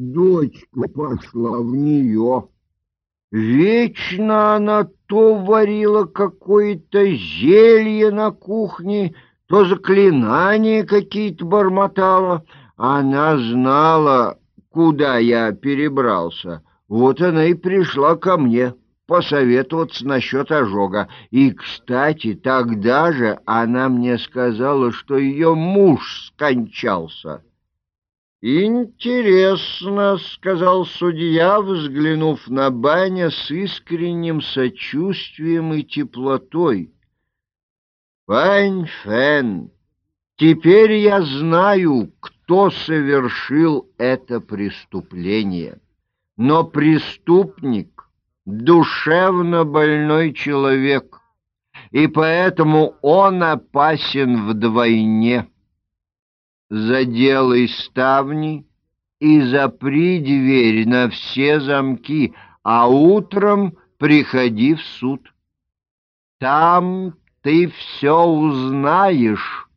дочка пошла в нее. Вечно она то варила какое-то зелье на кухне, то заклинания какие-то бормотала. Она знала, куда я перебрался. Вот она и пришла ко мне посоветоваться насчет ожога. И, кстати, тогда же она мне сказала, что ее муж скончался. «Интересно», — сказал судья, взглянув на Баня с искренним сочувствием и теплотой. «Бань Фен, теперь я знаю, кто совершил это преступление. Но преступник — душевно больной человек, и поэтому он опасен вдвойне» заделай ставни и запри дверь на все замки, а утром приходи в суд. Там ты все узнаешь.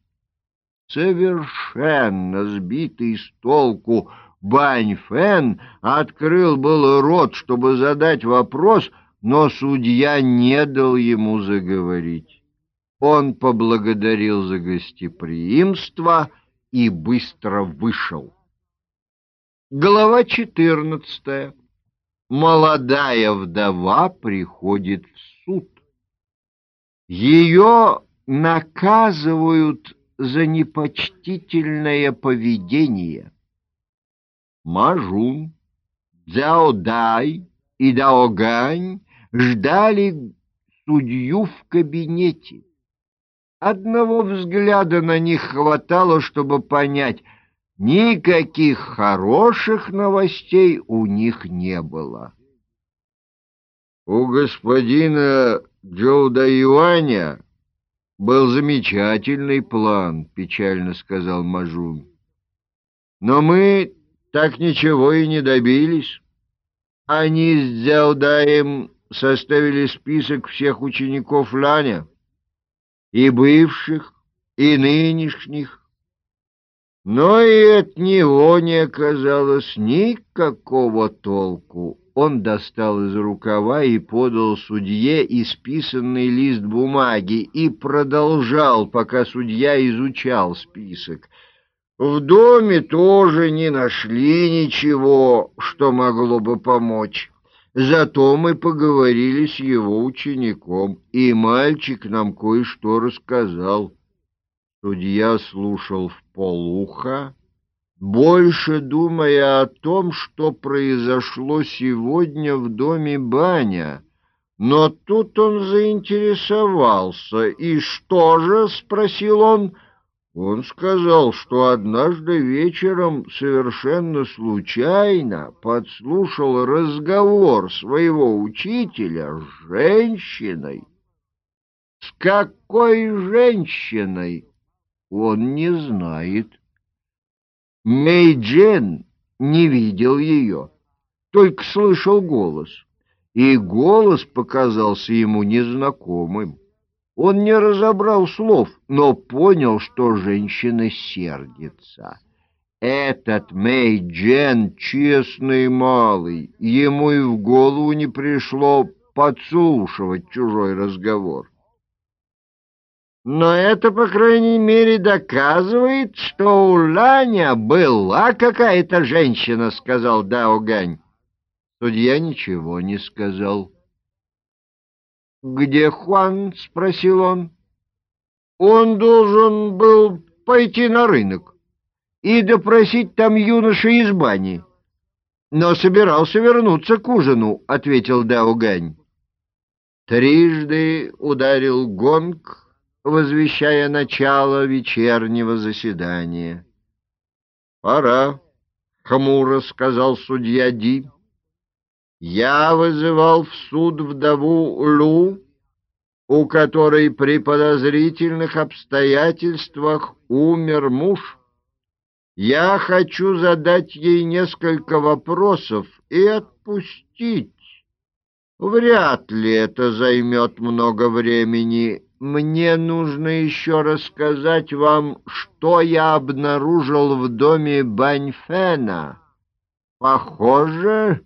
Совершенно сбитый с толку Бань Фэн открыл был рот, чтобы задать вопрос, но судья не дал ему заговорить. Он поблагодарил за гостеприимство — и быстро вышел. Глава четырнадцатая. Молодая вдова приходит в суд. Ее наказывают за непочтительное поведение. Мажун, Дзяодай и Даогань ждали судью в кабинете. Одного взгляда на них хватало, чтобы понять, никаких хороших новостей у них не было. У господина Джоуда Юаня был замечательный план, печально сказал Мажун. Но мы так ничего и не добились. Они с Дзяудаем составили список всех учеников Ланя и бывших, и нынешних. Но и от него не оказалось никакого толку. Он достал из рукава и подал судье исписанный лист бумаги и продолжал, пока судья изучал список. В доме тоже не нашли ничего, что могло бы помочь. Зато мы поговорили с его учеником, и мальчик нам кое-что рассказал. Судья слушал в полуха, больше думая о том, что произошло сегодня в доме Баня. Но тут он заинтересовался. «И что же?» — спросил он. Он сказал, что однажды вечером совершенно случайно подслушал разговор своего учителя с женщиной. С какой женщиной? Он не знает. Мэйджен не видел ее, только слышал голос, и голос показался ему незнакомым. Он не разобрал слов, но понял, что женщина сердится. Этот Мэй Джен честный малый, ему и в голову не пришло подслушивать чужой разговор. Но это, по крайней мере, доказывает, что у Ланя была какая-то женщина, — сказал Дао Гань. Судья ничего не сказал. «Где Хуан?» — спросил он. «Он должен был пойти на рынок и допросить там юноши из бани, но собирался вернуться к ужину», — ответил Даогань. Трижды ударил гонг, возвещая начало вечернего заседания. «Пора», — хмуро сказал судья Ди. Я вызывал в суд вдову Лу, у которой при подозрительных обстоятельствах умер муж. Я хочу задать ей несколько вопросов и отпустить. Вряд ли это займет много времени. Мне нужно еще рассказать вам, что я обнаружил в доме Баньфена. Похоже,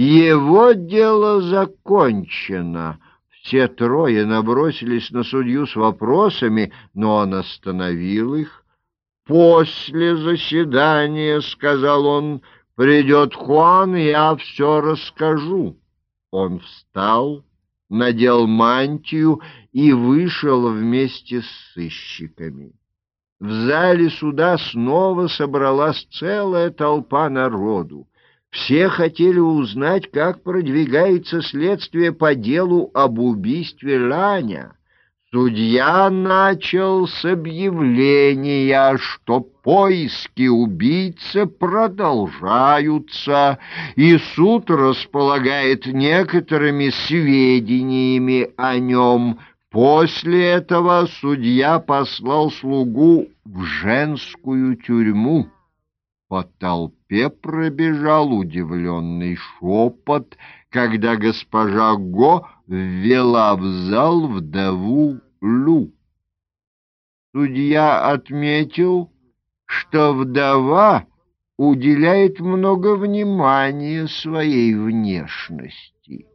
его дело закончено. Все трое набросились на судью с вопросами, но он остановил их. «После заседания, — сказал он, — придет Хуан, я все расскажу». Он встал, надел мантию и вышел вместе с сыщиками. В зале суда снова собралась целая толпа народу. Все хотели узнать, как продвигается следствие по делу об убийстве Ланя. Судья начал с объявления, что поиски убийцы продолжаются, и суд располагает некоторыми сведениями о нем. После этого судья послал слугу в женскую тюрьму. По толпе пробежал удивленный шепот, когда госпожа Го ввела в зал вдову Лу. Судья отметил, что вдова уделяет много внимания своей внешности.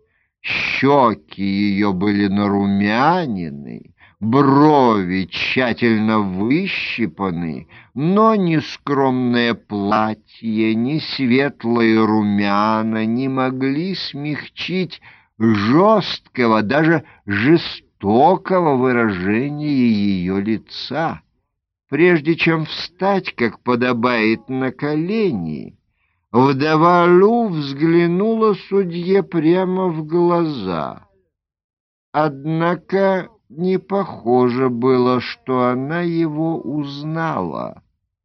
Щеки ее были нарумянины, брови тщательно выщипаны, но ни скромное платье, ни светлые румяна не могли смягчить жесткого, даже жестокого выражения ее лица. Прежде чем встать, как подобает, на колени, вдова Лу взглянула судье прямо в глаза. Однако не похоже было, что она его узнала.